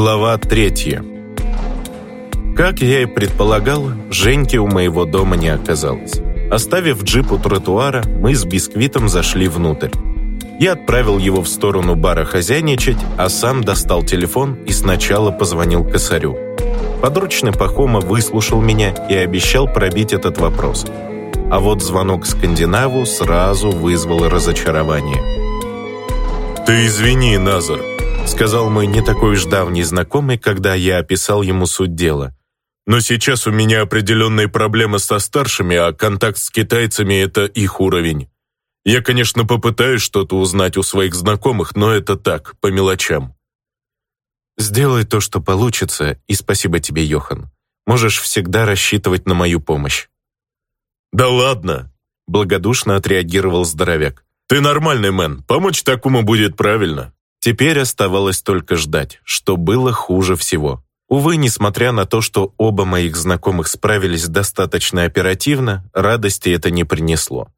Глава третья. Как я и предполагал, Женьки у моего дома не оказалось. Оставив джип у тротуара, мы с Бисквитом зашли внутрь. Я отправил его в сторону бара хозяйничать, а сам достал телефон и сначала позвонил косарю. Подручный Пахома выслушал меня и обещал пробить этот вопрос. А вот звонок скандинаву сразу вызвал разочарование. «Ты извини, Назар», сказал мой не такой уж давний знакомый, когда я описал ему суть дела. «Но сейчас у меня определенные проблемы со старшими, а контакт с китайцами – это их уровень. Я, конечно, попытаюсь что-то узнать у своих знакомых, но это так, по мелочам». «Сделай то, что получится, и спасибо тебе, Йохан. Можешь всегда рассчитывать на мою помощь». «Да ладно!» – благодушно отреагировал здоровяк. «Ты нормальный мэн, помочь такому будет правильно». Теперь оставалось только ждать, что было хуже всего. Увы, несмотря на то, что оба моих знакомых справились достаточно оперативно, радости это не принесло.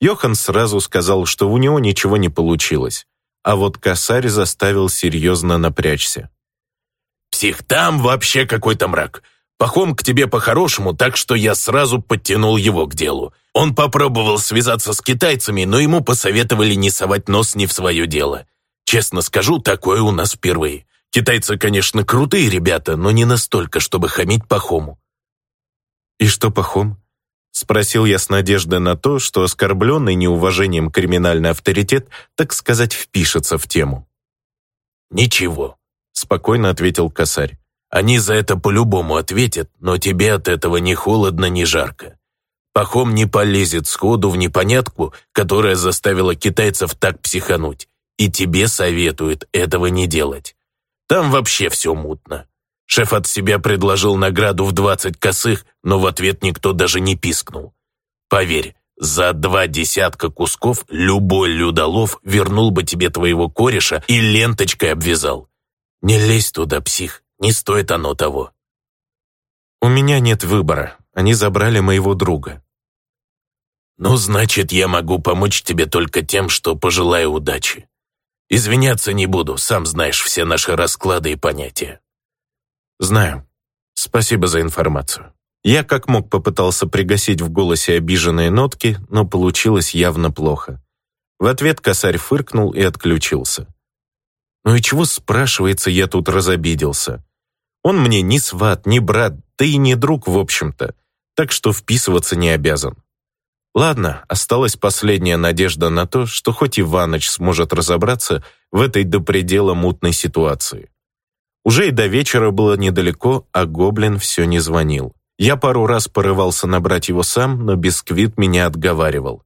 Йохан сразу сказал, что у него ничего не получилось, а вот косарь заставил серьезно напрячься. «Псих, там вообще какой-то мрак. Пахом к тебе по-хорошему, так что я сразу подтянул его к делу. Он попробовал связаться с китайцами, но ему посоветовали не совать нос не в свое дело. Честно скажу, такое у нас впервые. Китайцы, конечно, крутые ребята, но не настолько, чтобы хамить Пахому. «И что Пахом?» Спросил я с надеждой на то, что оскорбленный неуважением криминальный авторитет, так сказать, впишется в тему. «Ничего», — спокойно ответил косарь. «Они за это по-любому ответят, но тебе от этого ни холодно, ни жарко. Пахом не полезет сходу в непонятку, которая заставила китайцев так психануть. И тебе советуют этого не делать. Там вообще все мутно. Шеф от себя предложил награду в 20 косых, но в ответ никто даже не пискнул. Поверь, за два десятка кусков любой людолов вернул бы тебе твоего кореша и ленточкой обвязал. Не лезь туда, псих, не стоит оно того. У меня нет выбора, они забрали моего друга. Ну, значит, я могу помочь тебе только тем, что пожелаю удачи. Извиняться не буду, сам знаешь все наши расклады и понятия». «Знаю. Спасибо за информацию». Я как мог попытался пригасить в голосе обиженные нотки, но получилось явно плохо. В ответ косарь фыркнул и отключился. Ну и чего, спрашивается, я тут разобиделся? Он мне ни сват, ни брат, да и не друг, в общем-то, так что вписываться не обязан. Ладно, осталась последняя надежда на то, что хоть Иваныч сможет разобраться в этой до предела мутной ситуации. Уже и до вечера было недалеко, а Гоблин все не звонил. Я пару раз порывался набрать его сам, но Бисквит меня отговаривал.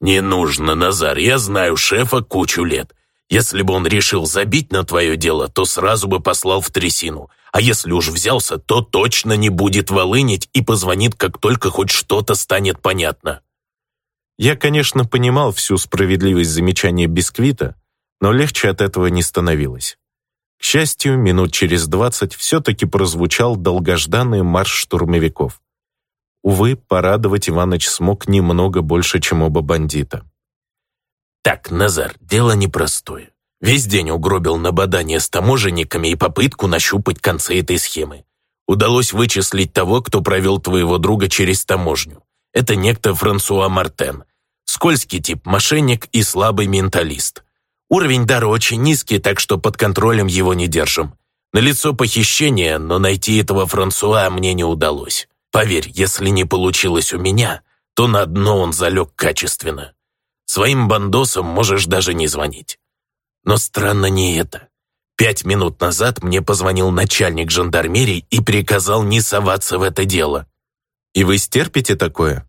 «Не нужно, Назар, я знаю шефа кучу лет. Если бы он решил забить на твое дело, то сразу бы послал в трясину. А если уж взялся, то точно не будет волынить и позвонит, как только хоть что-то станет понятно». Я, конечно, понимал всю справедливость замечания Бисквита, но легче от этого не становилось. К счастью, минут через двадцать все-таки прозвучал долгожданный марш штурмовиков. Увы, порадовать Иваныч смог немного больше, чем оба бандита. «Так, Назар, дело непростое. Весь день угробил набодание с таможенниками и попытку нащупать концы этой схемы. Удалось вычислить того, кто провел твоего друга через таможню. Это некто Франсуа Мартен. Скользкий тип мошенник и слабый менталист. Уровень дара очень низкий, так что под контролем его не держим. Налицо похищение, но найти этого Франсуа мне не удалось. Поверь, если не получилось у меня, то на дно он залег качественно. Своим бандосам можешь даже не звонить. Но странно не это. Пять минут назад мне позвонил начальник жандармерии и приказал не соваться в это дело. И вы стерпите такое?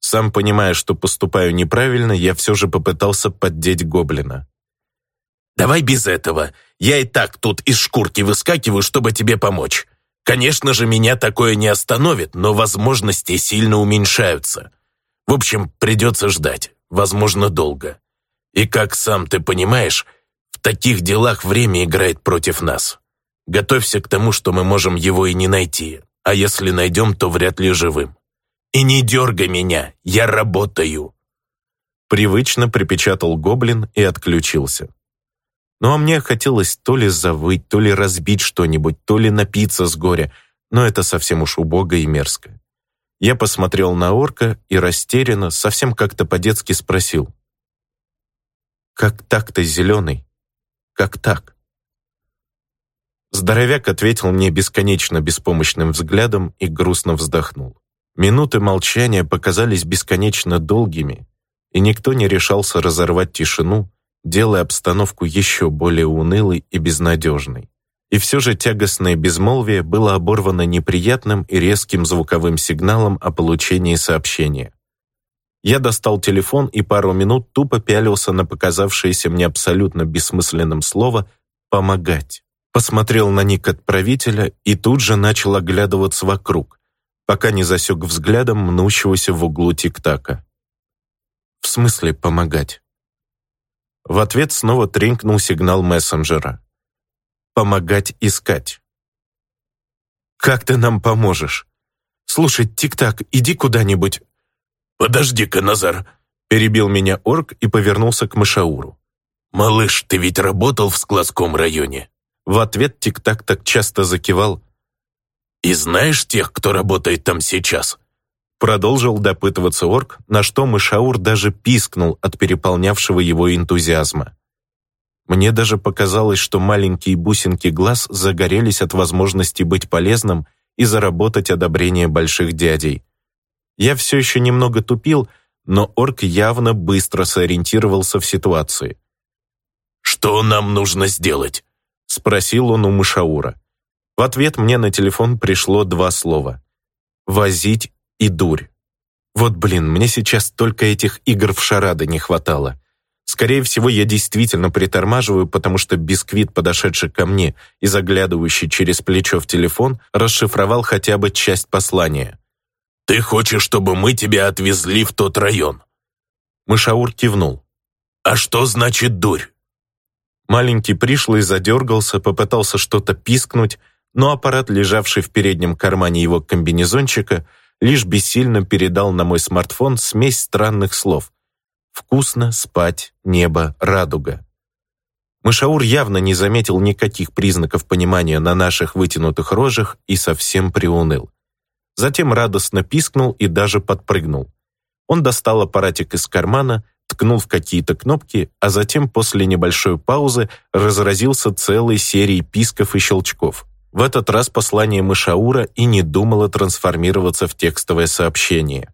Сам понимая, что поступаю неправильно, я все же попытался поддеть гоблина. «Давай без этого. Я и так тут из шкурки выскакиваю, чтобы тебе помочь. Конечно же, меня такое не остановит, но возможности сильно уменьшаются. В общем, придется ждать, возможно, долго. И как сам ты понимаешь, в таких делах время играет против нас. Готовься к тому, что мы можем его и не найти а если найдем, то вряд ли живым. И не дергай меня, я работаю!» Привычно припечатал гоблин и отключился. Ну а мне хотелось то ли завыть, то ли разбить что-нибудь, то ли напиться с горя, но это совсем уж убого и мерзко. Я посмотрел на орка и растерянно, совсем как-то по-детски спросил. «Как так-то, зеленый? Как так?» Здоровяк ответил мне бесконечно беспомощным взглядом и грустно вздохнул. Минуты молчания показались бесконечно долгими, и никто не решался разорвать тишину, делая обстановку еще более унылой и безнадежной. И все же тягостное безмолвие было оборвано неприятным и резким звуковым сигналом о получении сообщения. Я достал телефон и пару минут тупо пялился на показавшееся мне абсолютно бессмысленным слово «помогать». Посмотрел на ник отправителя и тут же начал оглядываться вокруг, пока не засек взглядом мнущегося в углу тик-така. В смысле помогать? В ответ снова тренькнул сигнал мессенджера. «Помогать искать». «Как ты нам поможешь? Слушай, тик-так, иди куда-нибудь». «Подожди-ка, Назар», — перебил меня орк и повернулся к Мышауру. «Малыш, ты ведь работал в складском районе?» В ответ тик-так так часто закивал. «И знаешь тех, кто работает там сейчас?» Продолжил допытываться орк, на что Мышаур даже пискнул от переполнявшего его энтузиазма. Мне даже показалось, что маленькие бусинки глаз загорелись от возможности быть полезным и заработать одобрение больших дядей. Я все еще немного тупил, но орк явно быстро сориентировался в ситуации. «Что нам нужно сделать?» — спросил он у Мышаура. В ответ мне на телефон пришло два слова. «Возить и дурь. Вот блин, мне сейчас только этих игр в шарады не хватало. Скорее всего, я действительно притормаживаю, потому что бисквит, подошедший ко мне и заглядывающий через плечо в телефон, расшифровал хотя бы часть послания. «Ты хочешь, чтобы мы тебя отвезли в тот район?» Мышаур кивнул. «А что значит дурь?» Маленький пришлый задергался, попытался что-то пискнуть, но аппарат, лежавший в переднем кармане его комбинезончика, лишь бессильно передал на мой смартфон смесь странных слов. «Вкусно, спать, небо, радуга». Мышаур явно не заметил никаких признаков понимания на наших вытянутых рожах и совсем приуныл. Затем радостно пискнул и даже подпрыгнул. Он достал аппаратик из кармана, ткнул в какие-то кнопки, а затем после небольшой паузы разразился целой серией писков и щелчков. В этот раз послание Мышаура и не думало трансформироваться в текстовое сообщение.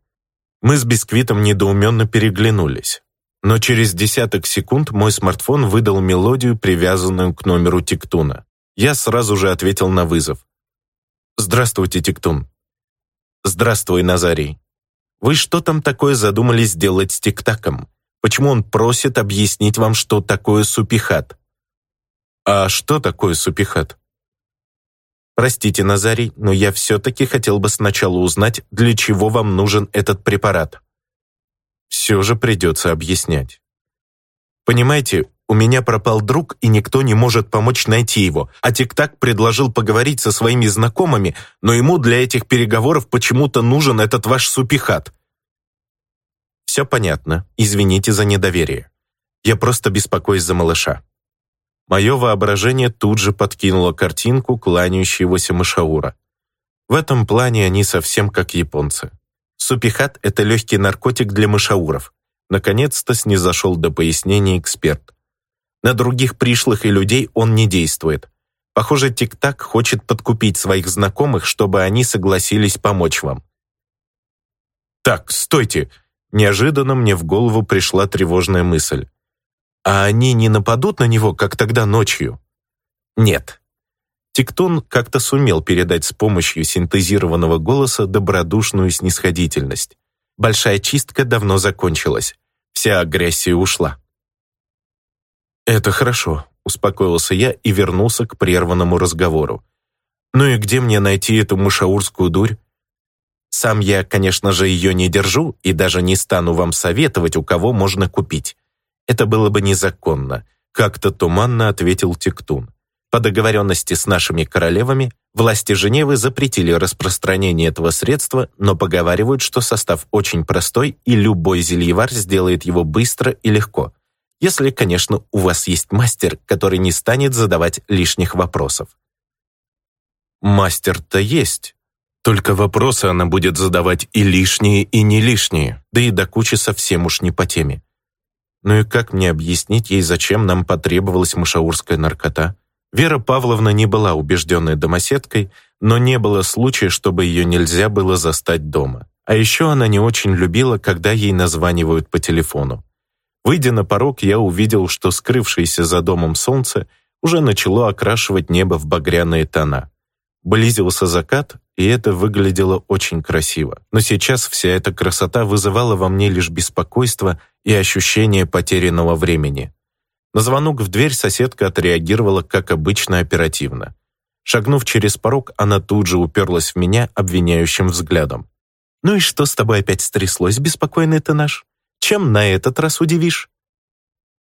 Мы с Бисквитом недоуменно переглянулись. Но через десяток секунд мой смартфон выдал мелодию, привязанную к номеру Тиктуна. Я сразу же ответил на вызов. «Здравствуйте, Тиктун». «Здравствуй, Назарий. Вы что там такое задумались сделать с Тиктаком? Почему он просит объяснить вам, что такое супихат?» «А что такое супихат?» Простите, Назарий, но я все-таки хотел бы сначала узнать, для чего вам нужен этот препарат. Все же придется объяснять. Понимаете, у меня пропал друг, и никто не может помочь найти его, а Тик-Так предложил поговорить со своими знакомыми, но ему для этих переговоров почему-то нужен этот ваш супихат. Все понятно, извините за недоверие. Я просто беспокоюсь за малыша. Мое воображение тут же подкинуло картинку кланяющегося мышаура. В этом плане они совсем как японцы. Супихат – это легкий наркотик для мышауров. Наконец-то снизошел до пояснения эксперт. На других пришлых и людей он не действует. Похоже, Тик-Так хочет подкупить своих знакомых, чтобы они согласились помочь вам. «Так, стойте!» Неожиданно мне в голову пришла тревожная мысль. А они не нападут на него, как тогда ночью? Нет. Тиктон как-то сумел передать с помощью синтезированного голоса добродушную снисходительность. Большая чистка давно закончилась. Вся агрессия ушла. «Это хорошо», — успокоился я и вернулся к прерванному разговору. «Ну и где мне найти эту мышаурскую дурь?» «Сам я, конечно же, ее не держу и даже не стану вам советовать, у кого можно купить. Это было бы незаконно, как-то туманно ответил Тектун. По договоренности с нашими королевами, власти Женевы запретили распространение этого средства, но поговаривают, что состав очень простой, и любой зельевар сделает его быстро и легко. Если, конечно, у вас есть мастер, который не станет задавать лишних вопросов. Мастер-то есть. Только вопросы она будет задавать и лишние, и не лишние, да и до кучи совсем уж не по теме. Ну и как мне объяснить ей, зачем нам потребовалась мышаурская наркота? Вера Павловна не была убежденной домоседкой, но не было случая, чтобы ее нельзя было застать дома. А еще она не очень любила, когда ей названивают по телефону. Выйдя на порог, я увидел, что скрывшееся за домом солнце уже начало окрашивать небо в багряные тона. Близился закат, и это выглядело очень красиво. Но сейчас вся эта красота вызывала во мне лишь беспокойство и ощущение потерянного времени. На звонок в дверь соседка отреагировала, как обычно, оперативно. Шагнув через порог, она тут же уперлась в меня обвиняющим взглядом. «Ну и что с тобой опять стряслось, беспокойный ты наш? Чем на этот раз удивишь?»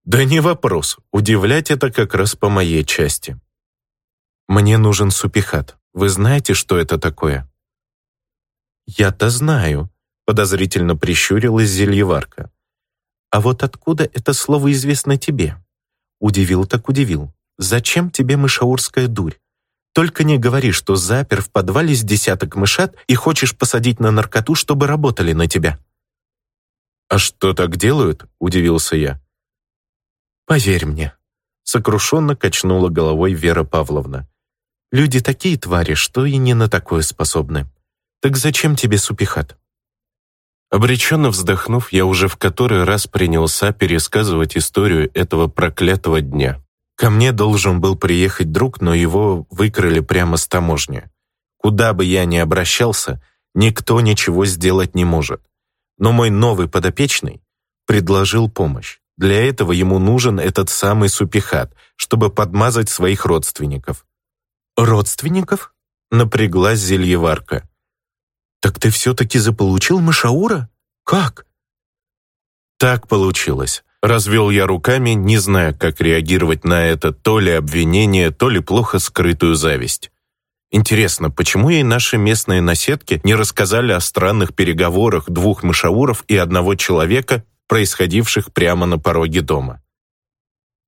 «Да не вопрос. Удивлять это как раз по моей части. Мне нужен супихат. Вы знаете, что это такое?» «Я-то знаю», — подозрительно прищурилась зельеварка. «А вот откуда это слово известно тебе?» Удивил так удивил. «Зачем тебе мышаурская дурь? Только не говори, что запер в подвале с десяток мышат и хочешь посадить на наркоту, чтобы работали на тебя». «А что так делают?» — удивился я. «Поверь мне», — сокрушенно качнула головой Вера Павловна. «Люди такие твари, что и не на такое способны. Так зачем тебе супихат?» Обреченно вздохнув, я уже в который раз принялся пересказывать историю этого проклятого дня. Ко мне должен был приехать друг, но его выкрали прямо с таможни. Куда бы я ни обращался, никто ничего сделать не может. Но мой новый подопечный предложил помощь. Для этого ему нужен этот самый супихат, чтобы подмазать своих родственников. «Родственников?» — напряглась зельеварка. «Так ты все-таки заполучил Машаура? Как?» Так получилось. Развел я руками, не зная, как реагировать на это то ли обвинение, то ли плохо скрытую зависть. Интересно, почему ей наши местные наседки не рассказали о странных переговорах двух мышауров и одного человека, происходивших прямо на пороге дома?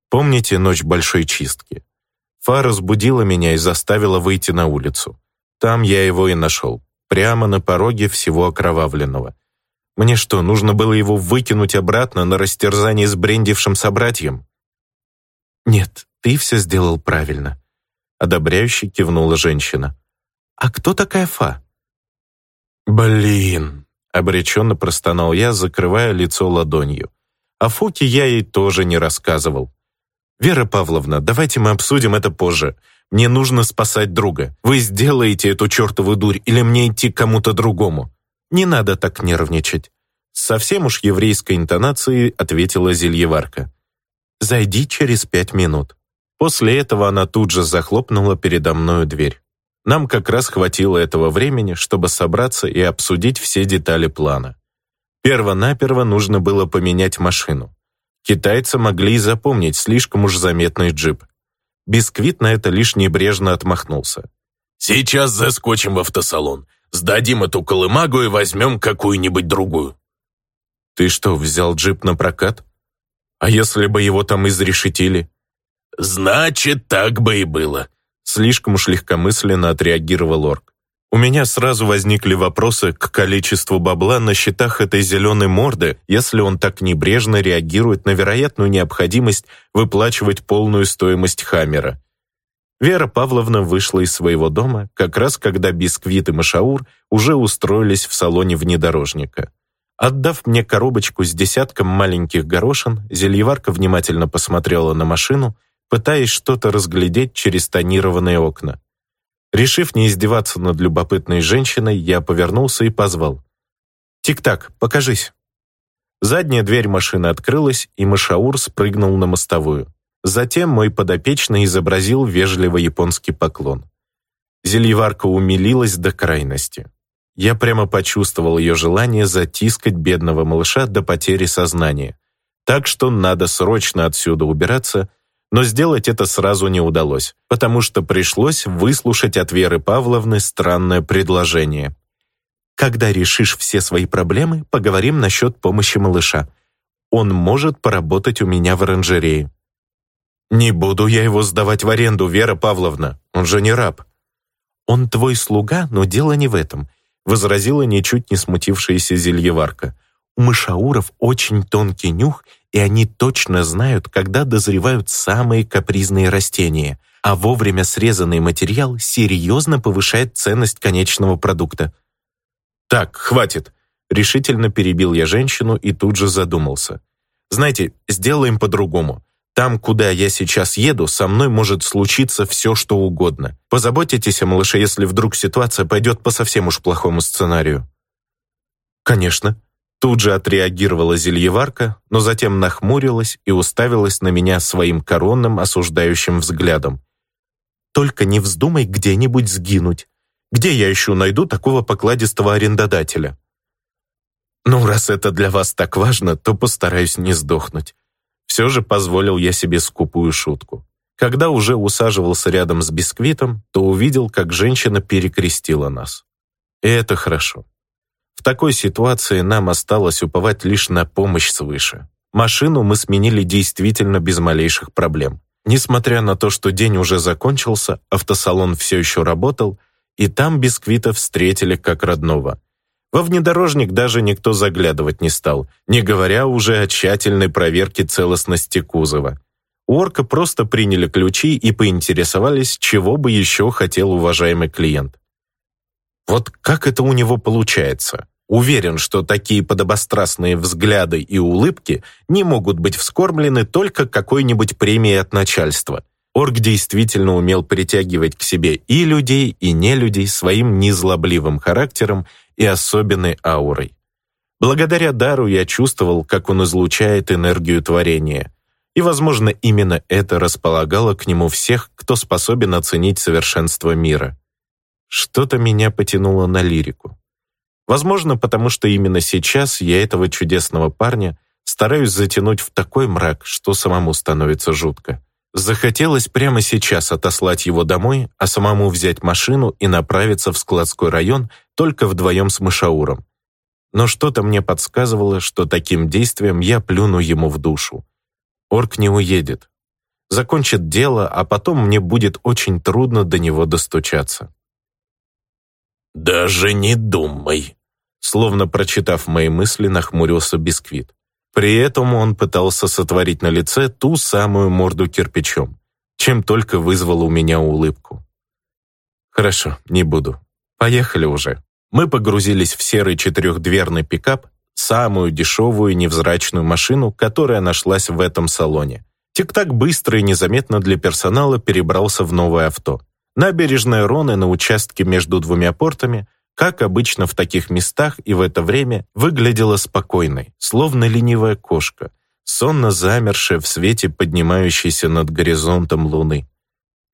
Помните ночь большой чистки? Фа разбудила меня и заставила выйти на улицу. Там я его и нашел, прямо на пороге всего окровавленного. Мне что, нужно было его выкинуть обратно на растерзание с брендившим собратьем? Нет, ты все сделал правильно. Одобряюще кивнула женщина. А кто такая Фа? Блин, обреченно простонал я, закрывая лицо ладонью. О Фоке я ей тоже не рассказывал. «Вера Павловна, давайте мы обсудим это позже. Мне нужно спасать друга. Вы сделаете эту чертову дурь или мне идти к кому-то другому? «Не надо так нервничать», — совсем уж еврейской интонацией ответила зельеварка. «Зайди через пять минут». После этого она тут же захлопнула передо мною дверь. Нам как раз хватило этого времени, чтобы собраться и обсудить все детали плана. Перво-наперво нужно было поменять машину. Китайцы могли и запомнить слишком уж заметный джип. Бисквит на это лишь небрежно отмахнулся. «Сейчас заскочим в автосалон. Сдадим эту колымагу и возьмем какую-нибудь другую». «Ты что, взял джип на прокат? А если бы его там изрешетили?» «Значит, так бы и было», — слишком уж легкомысленно отреагировал Орк. У меня сразу возникли вопросы к количеству бабла на счетах этой зеленой морды, если он так небрежно реагирует на вероятную необходимость выплачивать полную стоимость Хаммера. Вера Павловна вышла из своего дома, как раз когда Бисквит и Машаур уже устроились в салоне внедорожника. Отдав мне коробочку с десятком маленьких горошин, зельеварка внимательно посмотрела на машину, пытаясь что-то разглядеть через тонированные окна. Решив не издеваться над любопытной женщиной, я повернулся и позвал. «Тик-так, покажись». Задняя дверь машины открылась, и Машаур спрыгнул на мостовую. Затем мой подопечный изобразил вежливый японский поклон. Зельеварка умилилась до крайности. Я прямо почувствовал ее желание затискать бедного малыша до потери сознания. Так что надо срочно отсюда убираться, но сделать это сразу не удалось, потому что пришлось выслушать от Веры Павловны странное предложение. «Когда решишь все свои проблемы, поговорим насчет помощи малыша. он может поработать у меня в оранжерее. Не буду я его сдавать в аренду, Вера Павловна, он же не раб. Он твой слуга, но дело не в этом, возразила ничуть не смутившаяся зельеварка. У мышауров очень тонкий нюх, и они точно знают, когда дозревают самые капризные растения, а вовремя срезанный материал серьезно повышает ценность конечного продукта. «Так, хватит!» Решительно перебил я женщину и тут же задумался. «Знаете, сделаем по-другому. Там, куда я сейчас еду, со мной может случиться все, что угодно. Позаботитесь о малыше, если вдруг ситуация пойдет по совсем уж плохому сценарию». «Конечно», Тут же отреагировала зельеварка, но затем нахмурилась и уставилась на меня своим коронным осуждающим взглядом. «Только не вздумай где-нибудь сгинуть. Где я еще найду такого покладистого арендодателя?» «Ну, раз это для вас так важно, то постараюсь не сдохнуть». Все же позволил я себе скупую шутку. Когда уже усаживался рядом с бисквитом, то увидел, как женщина перекрестила нас. И это хорошо. В такой ситуации нам осталось уповать лишь на помощь свыше. Машину мы сменили действительно без малейших проблем. Несмотря на то, что день уже закончился, автосалон все еще работал, и там бисквита встретили как родного. Во внедорожник даже никто заглядывать не стал, не говоря уже о тщательной проверке целостности кузова. У Орка просто приняли ключи и поинтересовались, чего бы еще хотел уважаемый клиент. Вот как это у него получается? Уверен, что такие подобострастные взгляды и улыбки не могут быть вскормлены только какой-нибудь премией от начальства. Орг действительно умел притягивать к себе и людей, и нелюдей своим незлобливым характером и особенной аурой. Благодаря дару я чувствовал, как он излучает энергию творения. И, возможно, именно это располагало к нему всех, кто способен оценить совершенство мира. Что-то меня потянуло на лирику. Возможно, потому что именно сейчас я этого чудесного парня стараюсь затянуть в такой мрак, что самому становится жутко. Захотелось прямо сейчас отослать его домой, а самому взять машину и направиться в складской район только вдвоем с Мышауром. Но что-то мне подсказывало, что таким действием я плюну ему в душу. Орк не уедет. Закончит дело, а потом мне будет очень трудно до него достучаться. «Даже не думай», Словно прочитав мои мысли, нахмурился Бисквит. При этом он пытался сотворить на лице ту самую морду кирпичом, чем только вызвало у меня улыбку. «Хорошо, не буду. Поехали уже». Мы погрузились в серый четырехдверный пикап, самую дешевую невзрачную машину, которая нашлась в этом салоне. Тик-так быстро и незаметно для персонала перебрался в новое авто. Набережная Роны на участке между двумя портами – как обычно в таких местах и в это время, выглядела спокойной, словно ленивая кошка, сонно замершая в свете поднимающейся над горизонтом луны.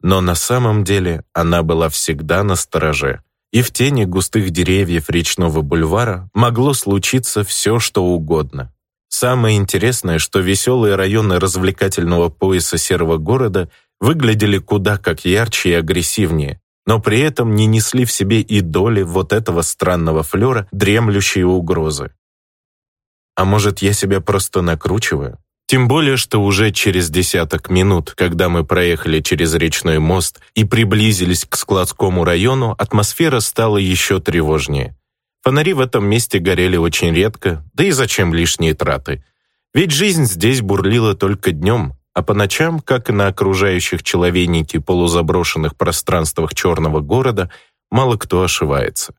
Но на самом деле она была всегда на стороже, и в тени густых деревьев речного бульвара могло случиться все, что угодно. Самое интересное, что веселые районы развлекательного пояса серого города выглядели куда как ярче и агрессивнее, но при этом не несли в себе и доли вот этого странного флера, дремлющей угрозы. А может, я себя просто накручиваю? Тем более, что уже через десяток минут, когда мы проехали через речной мост и приблизились к складскому району, атмосфера стала еще тревожнее. Фонари в этом месте горели очень редко, да и зачем лишние траты? Ведь жизнь здесь бурлила только днем, а по ночам, как и на окружающих человейники полузаброшенных пространствах черного города, мало кто ошивается.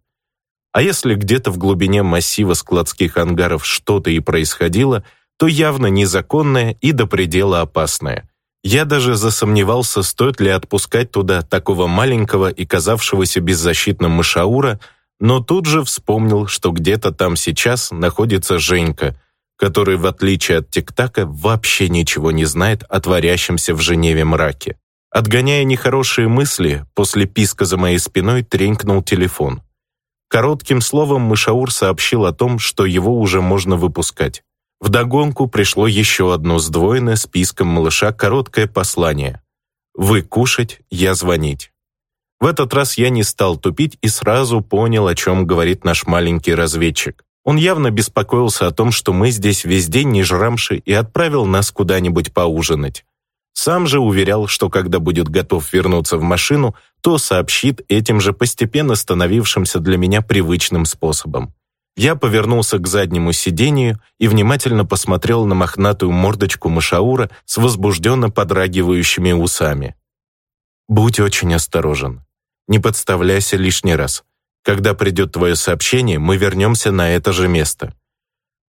А если где-то в глубине массива складских ангаров что-то и происходило, то явно незаконное и до предела опасное. Я даже засомневался, стоит ли отпускать туда такого маленького и казавшегося беззащитным мышаура, но тут же вспомнил, что где-то там сейчас находится Женька — который, в отличие от Тиктака, вообще ничего не знает о творящемся в Женеве мраке. Отгоняя нехорошие мысли, после писка за моей спиной тренькнул телефон. Коротким словом Мышаур сообщил о том, что его уже можно выпускать. Вдогонку пришло еще одно сдвоенное списком малыша короткое послание. «Вы кушать, я звонить». В этот раз я не стал тупить и сразу понял, о чем говорит наш маленький разведчик. Он явно беспокоился о том, что мы здесь весь день не жрамши и отправил нас куда-нибудь поужинать. Сам же уверял, что когда будет готов вернуться в машину, то сообщит этим же постепенно становившимся для меня привычным способом. Я повернулся к заднему сидению и внимательно посмотрел на мохнатую мордочку Машаура с возбужденно подрагивающими усами. «Будь очень осторожен. Не подставляйся лишний раз. Когда придет твое сообщение, мы вернемся на это же место».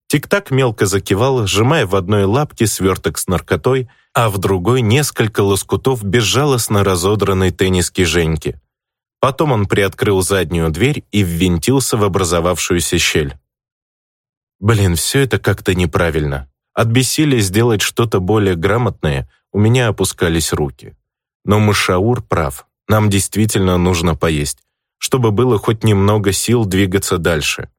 Тик-так мелко закивал, сжимая в одной лапке сверток с наркотой, а в другой несколько лоскутов безжалостно разодранной тенниски Женьки. Потом он приоткрыл заднюю дверь и ввинтился в образовавшуюся щель. Блин, все это как-то неправильно. От бессилия сделать что-то более грамотное у меня опускались руки. Но Мышаур прав. Нам действительно нужно поесть, чтобы было хоть немного сил двигаться дальше.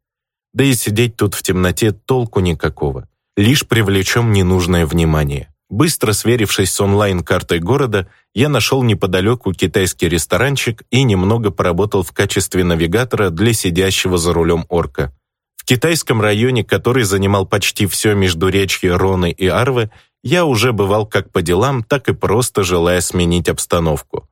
Да и сидеть тут в темноте толку никакого. Лишь привлечем ненужное внимание. Быстро сверившись с онлайн-картой города, я нашел неподалеку китайский ресторанчик и немного поработал в качестве навигатора для сидящего за рулем орка. В китайском районе, который занимал почти все междуречье Роны и Арвы, я уже бывал как по делам, так и просто желая сменить обстановку.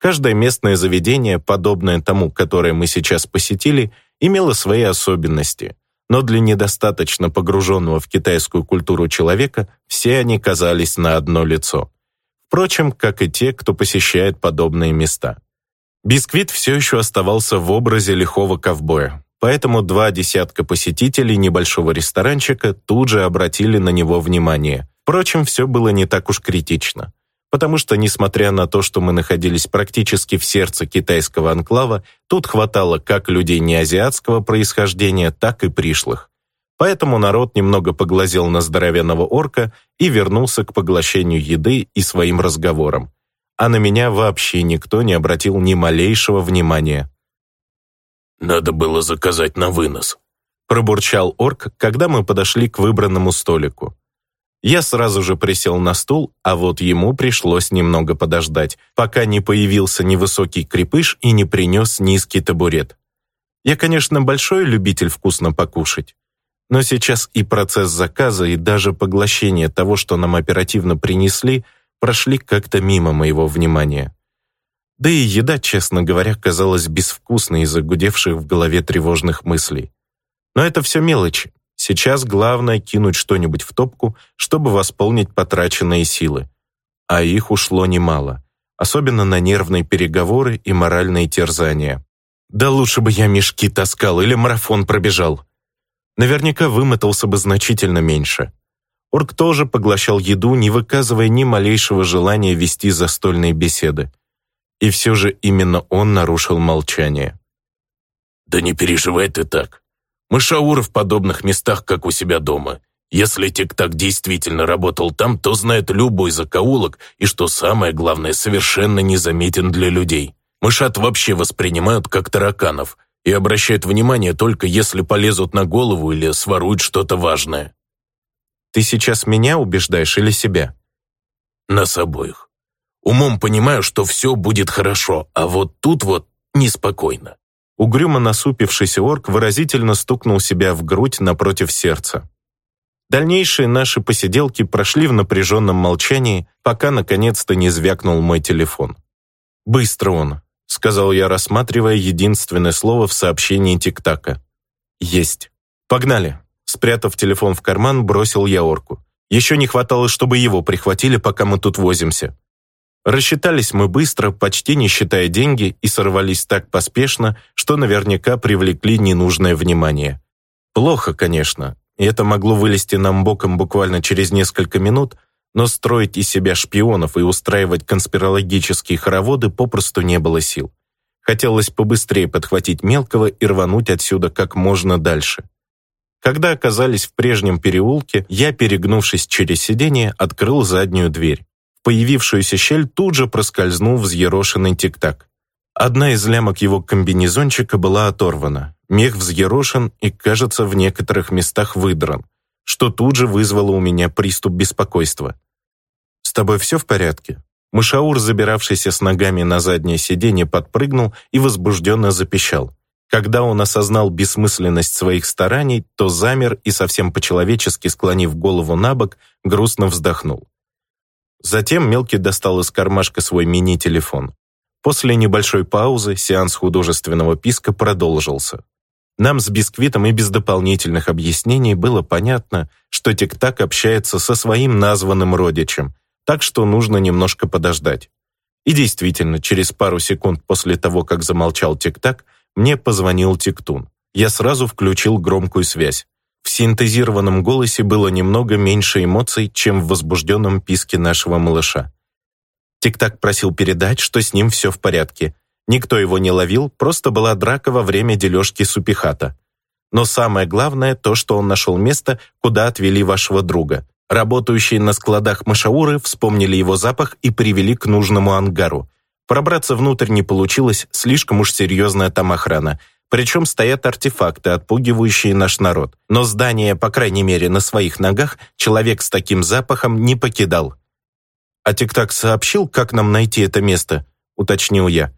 Каждое местное заведение, подобное тому, которое мы сейчас посетили, имело свои особенности но для недостаточно погруженного в китайскую культуру человека все они казались на одно лицо. Впрочем, как и те, кто посещает подобные места. Бисквит все еще оставался в образе лихого ковбоя, поэтому два десятка посетителей небольшого ресторанчика тут же обратили на него внимание. Впрочем, все было не так уж критично потому что, несмотря на то, что мы находились практически в сердце китайского анклава, тут хватало как людей неазиатского происхождения, так и пришлых. Поэтому народ немного поглазел на здоровенного орка и вернулся к поглощению еды и своим разговорам. А на меня вообще никто не обратил ни малейшего внимания. «Надо было заказать на вынос», пробурчал орк, когда мы подошли к выбранному столику. Я сразу же присел на стул, а вот ему пришлось немного подождать, пока не появился невысокий крепыш и не принес низкий табурет. Я, конечно, большой любитель вкусно покушать, но сейчас и процесс заказа, и даже поглощение того, что нам оперативно принесли, прошли как-то мимо моего внимания. Да и еда, честно говоря, казалась безвкусной из-за гудевших в голове тревожных мыслей. Но это все мелочи. Сейчас главное кинуть что-нибудь в топку, чтобы восполнить потраченные силы. А их ушло немало, особенно на нервные переговоры и моральные терзания. Да лучше бы я мешки таскал или марафон пробежал. Наверняка вымотался бы значительно меньше. Орк тоже поглощал еду, не выказывая ни малейшего желания вести застольные беседы. И все же именно он нарушил молчание. «Да не переживай ты так. Мышаура в подобных местах, как у себя дома. Если Тик-Так действительно работал там, то знает любой закоулок и, что самое главное, совершенно незаметен для людей. Мышат вообще воспринимают как тараканов и обращают внимание только если полезут на голову или своруют что-то важное. Ты сейчас меня убеждаешь или себя? Нас обоих. Умом понимаю, что все будет хорошо, а вот тут вот неспокойно. Угрюмо насупившийся орк выразительно стукнул себя в грудь напротив сердца. Дальнейшие наши посиделки прошли в напряженном молчании, пока наконец-то не звякнул мой телефон. «Быстро он», — сказал я, рассматривая единственное слово в сообщении Тик-Така. «Есть. Погнали». Спрятав телефон в карман, бросил я орку. Еще не хватало, чтобы его прихватили, пока мы тут возимся. Рассчитались мы быстро, почти не считая деньги, и сорвались так поспешно, что наверняка привлекли ненужное внимание. Плохо, конечно, и это могло вылезти нам боком буквально через несколько минут, но строить из себя шпионов и устраивать конспирологические хороводы попросту не было сил. Хотелось побыстрее подхватить мелкого и рвануть отсюда как можно дальше. Когда оказались в прежнем переулке, я, перегнувшись через сиденье, открыл заднюю дверь появившуюся щель тут же проскользнул взъерошенный тик-так. Одна из лямок его комбинезончика была оторвана, мех взъерошен и, кажется, в некоторых местах выдран, что тут же вызвало у меня приступ беспокойства. «С тобой все в порядке?» Мышаур, забиравшийся с ногами на заднее сиденье, подпрыгнул и возбужденно запищал. Когда он осознал бессмысленность своих стараний, то замер и, совсем по-человечески склонив голову на бок, грустно вздохнул. Затем Мелкий достал из кармашка свой мини-телефон. После небольшой паузы сеанс художественного писка продолжился. Нам с Бисквитом и без дополнительных объяснений было понятно, что Тик-Так общается со своим названным родичем, так что нужно немножко подождать. И действительно, через пару секунд после того, как замолчал Тик-Так, мне позвонил Тиктун. Я сразу включил громкую связь. В синтезированном голосе было немного меньше эмоций, чем в возбужденном писке нашего малыша. Тик-так просил передать, что с ним все в порядке. Никто его не ловил, просто была драка во время дележки супихата. Но самое главное то, что он нашел место, куда отвели вашего друга. Работающие на складах Машауры вспомнили его запах и привели к нужному ангару. Пробраться внутрь не получилось, слишком уж серьезная там охрана. Причем стоят артефакты, отпугивающие наш народ. Но здание, по крайней мере, на своих ногах человек с таким запахом не покидал. «А Тик-Так сообщил, как нам найти это место?» — уточнил я.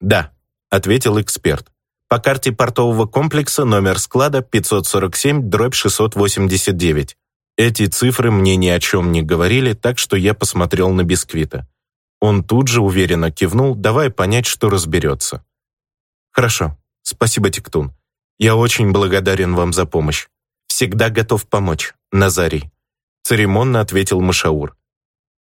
«Да», — ответил эксперт. «По карте портового комплекса номер склада 547-689». Эти цифры мне ни о чем не говорили, так что я посмотрел на бисквита. Он тут же уверенно кивнул, давая понять, что разберется. «Хорошо. Спасибо, Тиктун. Я очень благодарен вам за помощь. Всегда готов помочь, Назарий», — церемонно ответил Машаур.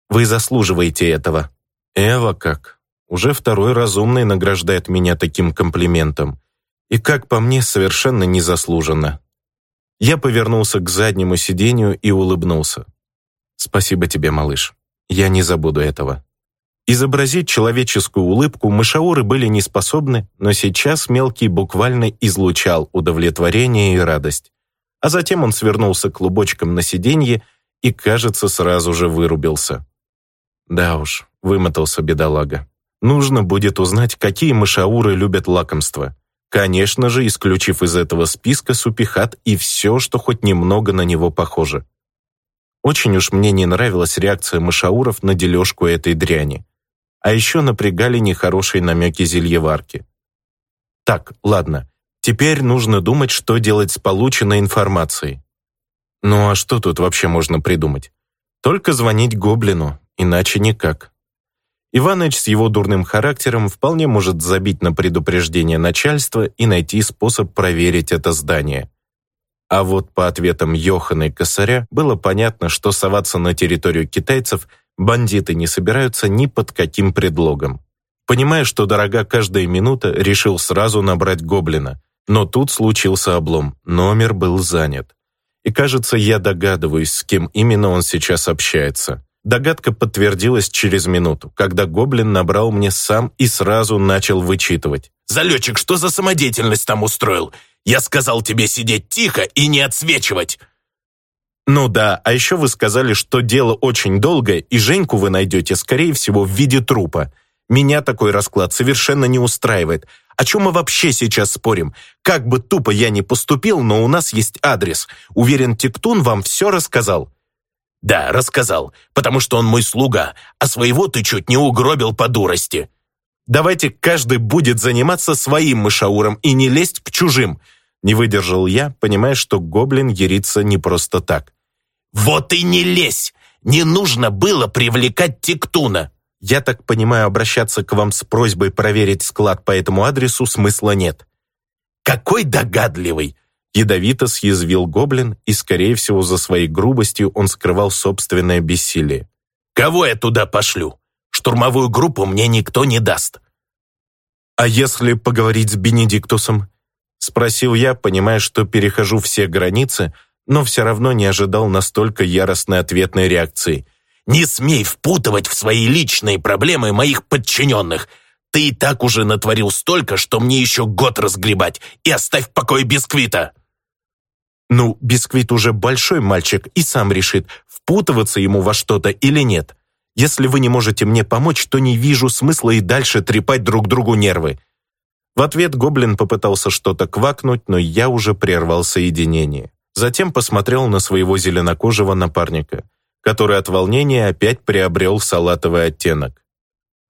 «Вы заслуживаете этого». «Эва как? Уже второй разумный награждает меня таким комплиментом. И, как по мне, совершенно незаслуженно». Я повернулся к заднему сиденью и улыбнулся. «Спасибо тебе, малыш. Я не забуду этого». Изобразить человеческую улыбку мышауры были не способны, но сейчас мелкий буквально излучал удовлетворение и радость. А затем он свернулся клубочком на сиденье и, кажется, сразу же вырубился. Да уж, вымотался бедолага. Нужно будет узнать, какие мышауры любят лакомства. Конечно же, исключив из этого списка супихат и все, что хоть немного на него похоже. Очень уж мне не нравилась реакция мышауров на дележку этой дряни. А еще напрягали нехорошие намеки зельеварки. Так, ладно, теперь нужно думать, что делать с полученной информацией. Ну а что тут вообще можно придумать? Только звонить гоблину, иначе никак. Иваныч с его дурным характером вполне может забить на предупреждение начальства и найти способ проверить это здание. А вот по ответам Йохана и Косаря было понятно, что соваться на территорию китайцев Бандиты не собираются ни под каким предлогом. Понимая, что дорога каждая минута, решил сразу набрать гоблина. Но тут случился облом, номер был занят. И кажется, я догадываюсь, с кем именно он сейчас общается. Догадка подтвердилась через минуту, когда гоблин набрал мне сам и сразу начал вычитывать. «Залетчик, что за самодеятельность там устроил? Я сказал тебе сидеть тихо и не отсвечивать!» Ну да, а еще вы сказали, что дело очень долгое, и Женьку вы найдете, скорее всего, в виде трупа. Меня такой расклад совершенно не устраивает. О чем мы вообще сейчас спорим? Как бы тупо я ни поступил, но у нас есть адрес. Уверен, Тиктун вам все рассказал. Да, рассказал, потому что он мой слуга, а своего ты чуть не угробил по дурости. Давайте каждый будет заниматься своим мышауром и не лезть к чужим. Не выдержал я, понимая, что гоблин ерится не просто так. «Вот и не лезь! Не нужно было привлекать Тиктуна!» «Я так понимаю, обращаться к вам с просьбой проверить склад по этому адресу смысла нет». «Какой догадливый!» Ядовито съязвил гоблин, и, скорее всего, за своей грубостью он скрывал собственное бессилие. «Кого я туда пошлю? Штурмовую группу мне никто не даст». «А если поговорить с Бенедиктусом?» Спросил я, понимая, что перехожу все границы, но все равно не ожидал настолько яростной ответной реакции. «Не смей впутывать в свои личные проблемы моих подчиненных. Ты и так уже натворил столько, что мне еще год разгребать, и оставь в покое Бисквита!» «Ну, Бисквит уже большой мальчик и сам решит, впутываться ему во что-то или нет. Если вы не можете мне помочь, то не вижу смысла и дальше трепать друг другу нервы». В ответ гоблин попытался что-то квакнуть, но я уже прервал соединение. Затем посмотрел на своего зеленокожего напарника, который от волнения опять приобрел салатовый оттенок.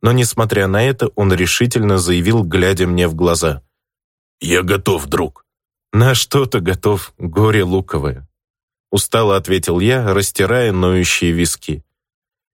Но, несмотря на это, он решительно заявил, глядя мне в глаза. «Я готов, друг». «На что ты готов, горе луковое?» Устало ответил я, растирая ноющие виски.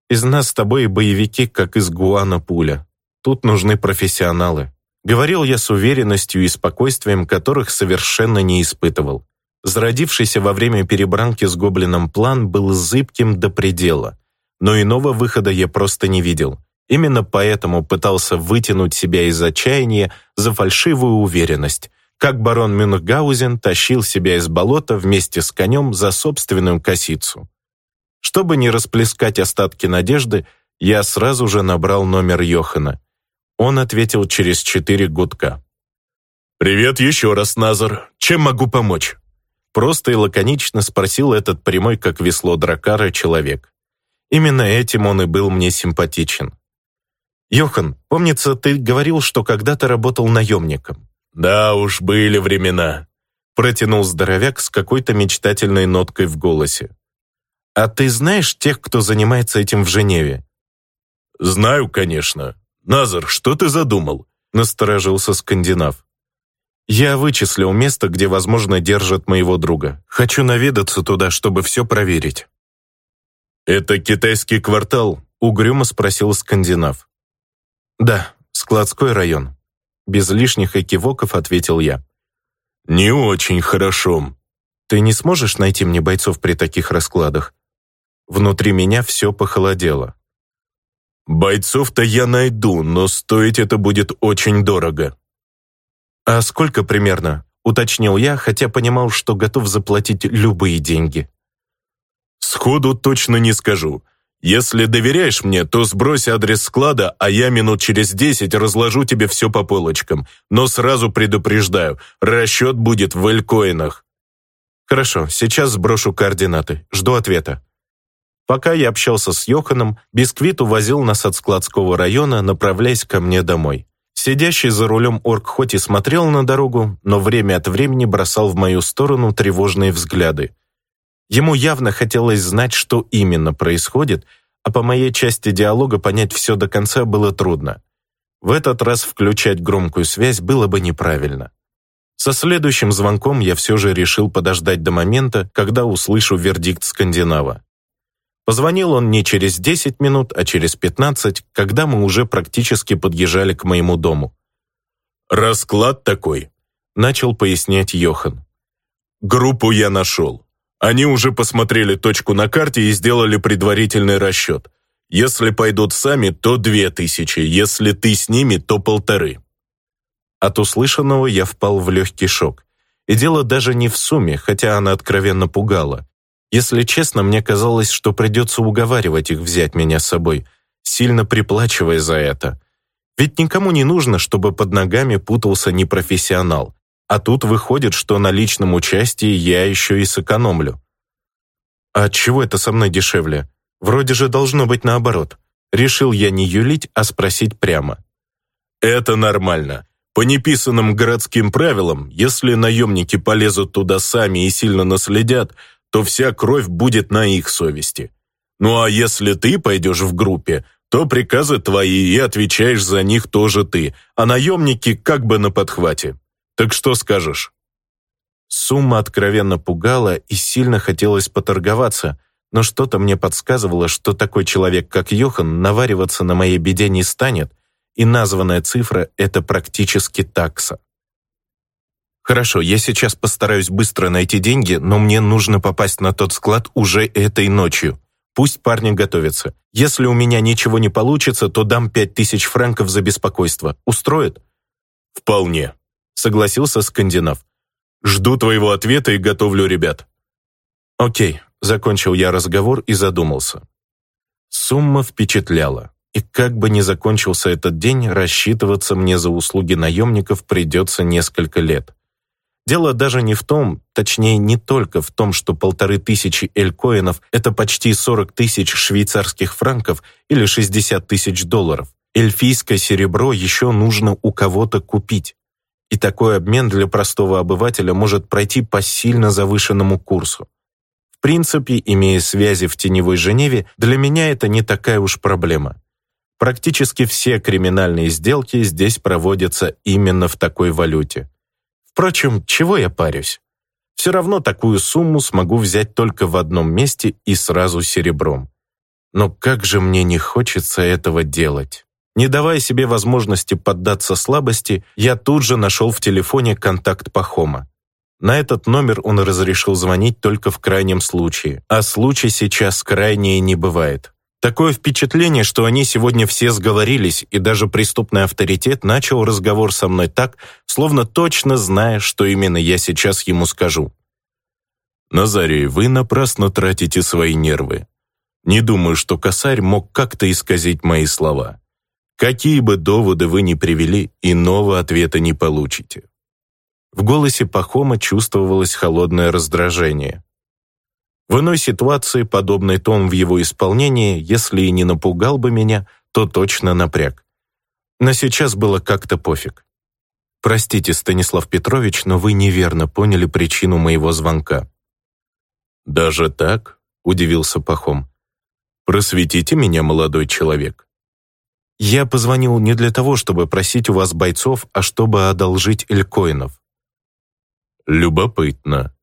«Из нас с тобой боевики, как из Гуана пуля. Тут нужны профессионалы». Говорил я с уверенностью и спокойствием, которых совершенно не испытывал. Зародившийся во время перебранки с гоблином план был зыбким до предела, но иного выхода я просто не видел. Именно поэтому пытался вытянуть себя из отчаяния за фальшивую уверенность, как барон Мюнхгаузен тащил себя из болота вместе с конем за собственную косицу. Чтобы не расплескать остатки надежды, я сразу же набрал номер Йохана. Он ответил через четыре гудка. «Привет еще раз, Назар. Чем могу помочь?» Просто и лаконично спросил этот прямой, как весло дракара, человек. Именно этим он и был мне симпатичен. «Йохан, помнится, ты говорил, что когда-то работал наемником». «Да уж, были времена», — протянул здоровяк с какой-то мечтательной ноткой в голосе. «А ты знаешь тех, кто занимается этим в Женеве?» «Знаю, конечно. Назар, что ты задумал?» — насторожился скандинав. «Я вычислил место, где, возможно, держат моего друга. Хочу наведаться туда, чтобы все проверить». «Это китайский квартал?» — угрюмо спросил скандинав. «Да, складской район», — без лишних экивоков ответил я. «Не очень хорошо. Ты не сможешь найти мне бойцов при таких раскладах?» Внутри меня все похолодело. «Бойцов-то я найду, но стоить это будет очень дорого». «А сколько примерно?» — уточнил я, хотя понимал, что готов заплатить любые деньги. «Сходу точно не скажу. Если доверяешь мне, то сбрось адрес склада, а я минут через десять разложу тебе все по полочкам. Но сразу предупреждаю, расчет будет в элькоинах». «Хорошо, сейчас сброшу координаты. Жду ответа». Пока я общался с Йоханом, Бисквит увозил нас от складского района, направляясь ко мне домой. Сидящий за рулем орк хоть и смотрел на дорогу, но время от времени бросал в мою сторону тревожные взгляды. Ему явно хотелось знать, что именно происходит, а по моей части диалога понять все до конца было трудно. В этот раз включать громкую связь было бы неправильно. Со следующим звонком я все же решил подождать до момента, когда услышу вердикт скандинава. Позвонил он не через 10 минут, а через 15, когда мы уже практически подъезжали к моему дому. «Расклад такой», — начал пояснять Йохан. «Группу я нашел. Они уже посмотрели точку на карте и сделали предварительный расчет. Если пойдут сами, то две тысячи, если ты с ними, то полторы. От услышанного я впал в легкий шок. И дело даже не в сумме, хотя она откровенно пугала. Если честно, мне казалось, что придется уговаривать их взять меня с собой, сильно приплачивая за это. Ведь никому не нужно, чтобы под ногами путался непрофессионал. А тут выходит, что на личном участии я еще и сэкономлю. А чего это со мной дешевле? Вроде же должно быть наоборот. Решил я не юлить, а спросить прямо. Это нормально. По неписанным городским правилам, если наемники полезут туда сами и сильно наследят, то вся кровь будет на их совести. Ну а если ты пойдешь в группе, то приказы твои и отвечаешь за них тоже ты, а наемники как бы на подхвате. Так что скажешь?» Сумма откровенно пугала и сильно хотелось поторговаться, но что-то мне подсказывало, что такой человек, как Йохан, навариваться на моей беде не станет, и названная цифра — это практически такса. Хорошо, я сейчас постараюсь быстро найти деньги, но мне нужно попасть на тот склад уже этой ночью. Пусть парни готовятся. Если у меня ничего не получится, то дам пять тысяч франков за беспокойство. Устроит? Вполне согласился скандинав. «Жду твоего ответа и готовлю ребят». «Окей», — закончил я разговор и задумался. Сумма впечатляла, и как бы ни закончился этот день, рассчитываться мне за услуги наемников придется несколько лет. Дело даже не в том, точнее не только в том, что полторы тысячи элькоинов – это почти 40 тысяч швейцарских франков или 60 тысяч долларов. Эльфийское серебро еще нужно у кого-то купить и такой обмен для простого обывателя может пройти по сильно завышенному курсу. В принципе, имея связи в теневой Женеве, для меня это не такая уж проблема. Практически все криминальные сделки здесь проводятся именно в такой валюте. Впрочем, чего я парюсь? Все равно такую сумму смогу взять только в одном месте и сразу серебром. Но как же мне не хочется этого делать. Не давая себе возможности поддаться слабости, я тут же нашел в телефоне контакт Пахома. На этот номер он разрешил звонить только в крайнем случае, а случай сейчас крайнее не бывает. Такое впечатление, что они сегодня все сговорились, и даже преступный авторитет начал разговор со мной так, словно точно зная, что именно я сейчас ему скажу. «Назарий, вы напрасно тратите свои нервы. Не думаю, что косарь мог как-то исказить мои слова. Какие бы доводы вы ни привели, иного ответа не получите. В голосе Пахома чувствовалось холодное раздражение. В иной ситуации подобный тон в его исполнении, если и не напугал бы меня, то точно напряг. Но сейчас было как-то пофиг. «Простите, Станислав Петрович, но вы неверно поняли причину моего звонка». «Даже так?» — удивился Пахом. «Просветите меня, молодой человек». «Я позвонил не для того, чтобы просить у вас бойцов, а чтобы одолжить элькоинов. Любопытно.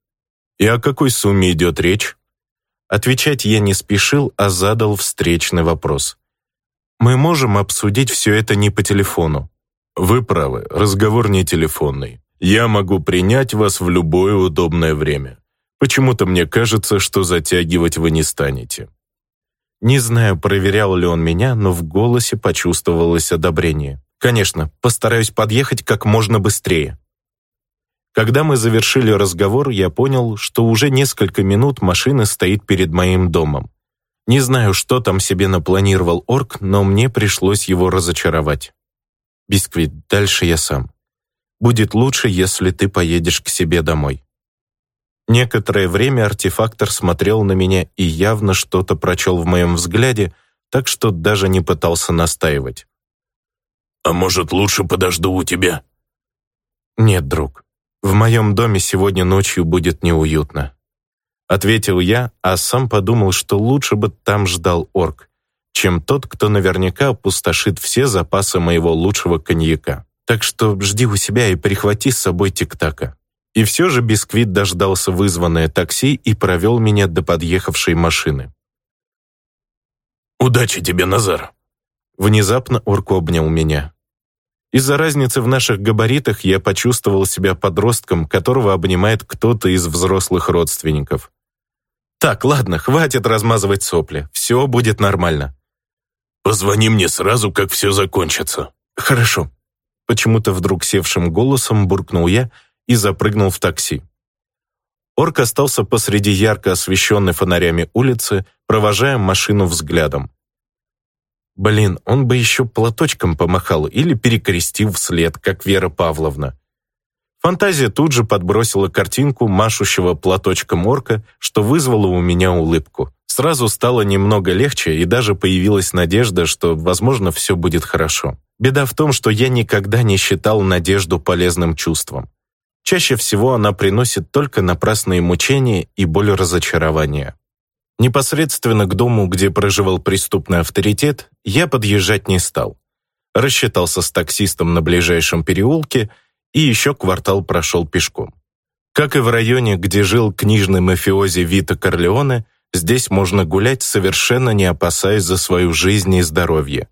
И о какой сумме идет речь? Отвечать я не спешил, а задал встречный вопрос. Мы можем обсудить все это не по телефону. Вы правы, разговор не телефонный. Я могу принять вас в любое удобное время. Почему-то мне кажется, что затягивать вы не станете. Не знаю, проверял ли он меня, но в голосе почувствовалось одобрение. Конечно, постараюсь подъехать как можно быстрее. Когда мы завершили разговор, я понял, что уже несколько минут машина стоит перед моим домом. Не знаю, что там себе напланировал орк, но мне пришлось его разочаровать. Бисквит, дальше я сам. Будет лучше, если ты поедешь к себе домой. Некоторое время артефактор смотрел на меня и явно что-то прочел в моем взгляде, так что даже не пытался настаивать. «А может, лучше подожду у тебя?» «Нет, друг, «В моем доме сегодня ночью будет неуютно», — ответил я, а сам подумал, что лучше бы там ждал орк, чем тот, кто наверняка опустошит все запасы моего лучшего коньяка. Так что жди у себя и прихвати с собой тик-така. И все же Бисквит дождался вызванное такси и провел меня до подъехавшей машины. «Удачи тебе, Назар!» Внезапно орк обнял меня. Из-за разницы в наших габаритах я почувствовал себя подростком, которого обнимает кто-то из взрослых родственников. Так, ладно, хватит размазывать сопли. Все будет нормально. Позвони мне сразу, как все закончится. Хорошо. Почему-то вдруг севшим голосом буркнул я и запрыгнул в такси. Орк остался посреди ярко освещенной фонарями улицы, провожая машину взглядом. Блин, он бы еще платочком помахал или перекрестил вслед, как Вера Павловна. Фантазия тут же подбросила картинку машущего платочком орка, что вызвало у меня улыбку. Сразу стало немного легче, и даже появилась надежда, что, возможно, все будет хорошо. Беда в том, что я никогда не считал надежду полезным чувством. Чаще всего она приносит только напрасные мучения и боль разочарования. Непосредственно к дому, где проживал преступный авторитет, я подъезжать не стал. Рассчитался с таксистом на ближайшем переулке и еще квартал прошел пешком. Как и в районе, где жил книжный мафиози Вита Корлеоне, здесь можно гулять, совершенно не опасаясь за свою жизнь и здоровье.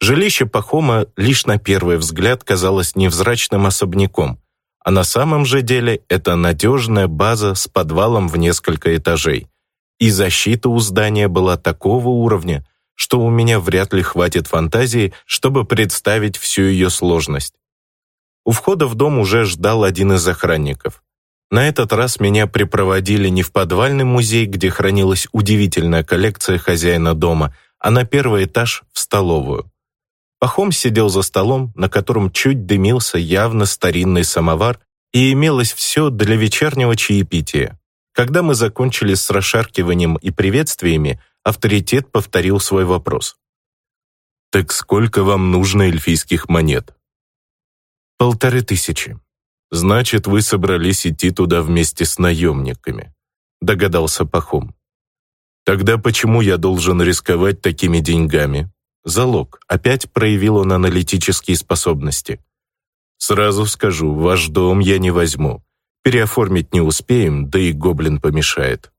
Жилище Пахома лишь на первый взгляд казалось невзрачным особняком, а на самом же деле это надежная база с подвалом в несколько этажей и защита у здания была такого уровня, что у меня вряд ли хватит фантазии, чтобы представить всю ее сложность. У входа в дом уже ждал один из охранников. На этот раз меня припроводили не в подвальный музей, где хранилась удивительная коллекция хозяина дома, а на первый этаж в столовую. Пахом сидел за столом, на котором чуть дымился явно старинный самовар, и имелось все для вечернего чаепития. Когда мы закончили с расшаркиванием и приветствиями, авторитет повторил свой вопрос. «Так сколько вам нужно эльфийских монет?» «Полторы тысячи». «Значит, вы собрались идти туда вместе с наемниками», догадался Пахом. «Тогда почему я должен рисковать такими деньгами?» Залог. Опять проявил он аналитические способности. Сразу скажу, ваш дом я не возьму. Переоформить не успеем, да и гоблин помешает.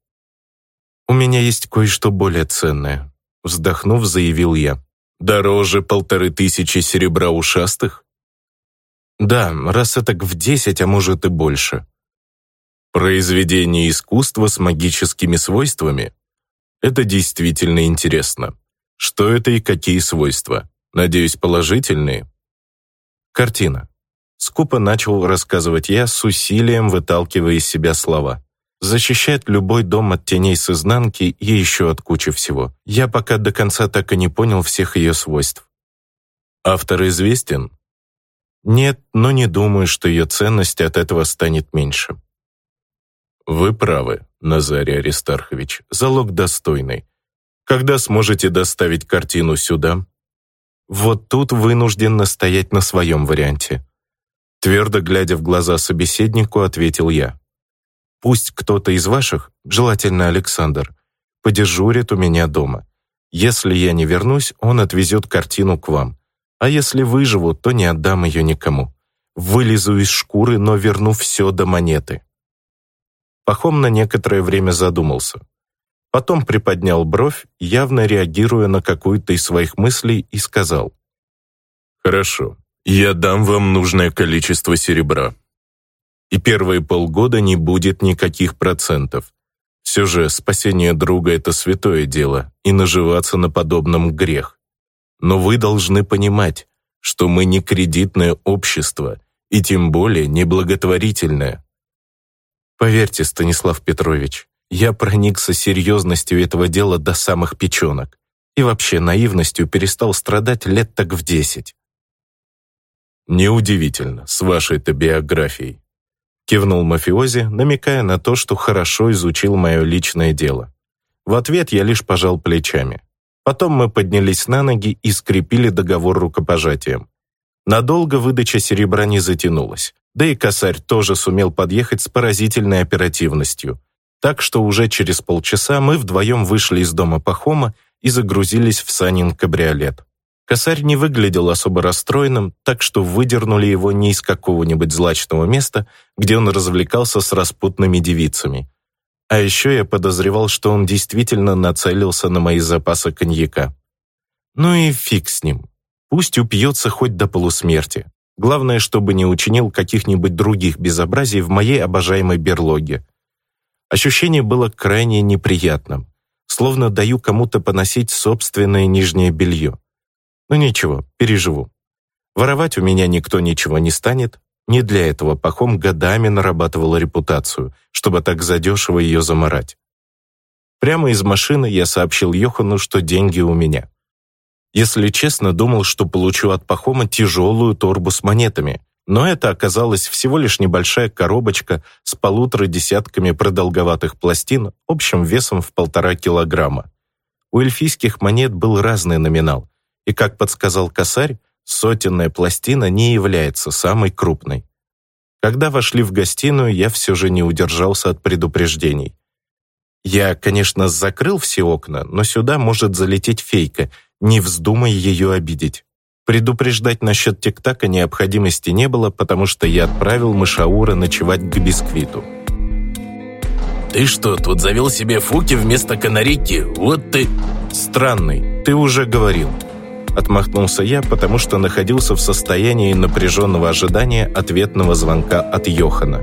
У меня есть кое-что более ценное, вздохнув, заявил я. Дороже полторы тысячи серебра ушастых? Да, раз это в десять, а может и больше. Произведение искусства с магическими свойствами? Это действительно интересно. Что это и какие свойства? Надеюсь, положительные? Картина. Скупо начал рассказывать я, с усилием выталкивая из себя слова. Защищает любой дом от теней с изнанки и еще от кучи всего. Я пока до конца так и не понял всех ее свойств. Автор известен? Нет, но не думаю, что ее ценность от этого станет меньше. Вы правы, Назарий Аристархович, залог достойный. Когда сможете доставить картину сюда? Вот тут вынужден настоять на своем варианте. Твердо глядя в глаза собеседнику, ответил я. Пусть кто-то из ваших, желательно Александр, подежурит у меня дома. Если я не вернусь, он отвезет картину к вам. А если выживу, то не отдам ее никому. Вылезу из шкуры, но верну все до монеты. Пахом на некоторое время задумался. Потом приподнял бровь, явно реагируя на какую-то из своих мыслей, и сказал. «Хорошо, я дам вам нужное количество серебра. И первые полгода не будет никаких процентов. Все же спасение друга — это святое дело, и наживаться на подобном грех. Но вы должны понимать, что мы не кредитное общество, и тем более не благотворительное. Поверьте, Станислав Петрович, я проникся серьезностью этого дела до самых печенок и вообще наивностью перестал страдать лет так в десять. «Неудивительно, с вашей-то биографией», кивнул мафиози, намекая на то, что хорошо изучил мое личное дело. В ответ я лишь пожал плечами. Потом мы поднялись на ноги и скрепили договор рукопожатием. Надолго выдача серебра не затянулась. Да и косарь тоже сумел подъехать с поразительной оперативностью. Так что уже через полчаса мы вдвоем вышли из дома Пахома и загрузились в Санин кабриолет. Косарь не выглядел особо расстроенным, так что выдернули его не из какого-нибудь злачного места, где он развлекался с распутными девицами. А еще я подозревал, что он действительно нацелился на мои запасы коньяка. Ну и фиг с ним. Пусть упьется хоть до полусмерти. Главное, чтобы не учинил каких-нибудь других безобразий в моей обожаемой берлоге. Ощущение было крайне неприятным, словно даю кому-то поносить собственное нижнее белье. Но ничего, переживу. Воровать у меня никто ничего не станет. Не для этого Пахом годами нарабатывал репутацию, чтобы так задешево ее заморать. Прямо из машины я сообщил Йохану, что деньги у меня. Если честно, думал, что получу от Пахома тяжелую торбу с монетами, но это оказалось всего лишь небольшая коробочка с полутора десятками продолговатых пластин общим весом в полтора килограмма. У эльфийских монет был разный номинал, и, как подсказал косарь, сотенная пластина не является самой крупной. Когда вошли в гостиную, я все же не удержался от предупреждений. Я, конечно, закрыл все окна, но сюда может залететь фейка, не вздумай ее обидеть. Предупреждать насчет тиктака необходимости не было, потому что я отправил Мышаура ночевать к бисквиту. «Ты что, тут завел себе фуки вместо канарейки? Вот ты...» «Странный, ты уже говорил». Отмахнулся я, потому что находился в состоянии напряженного ожидания ответного звонка от Йохана.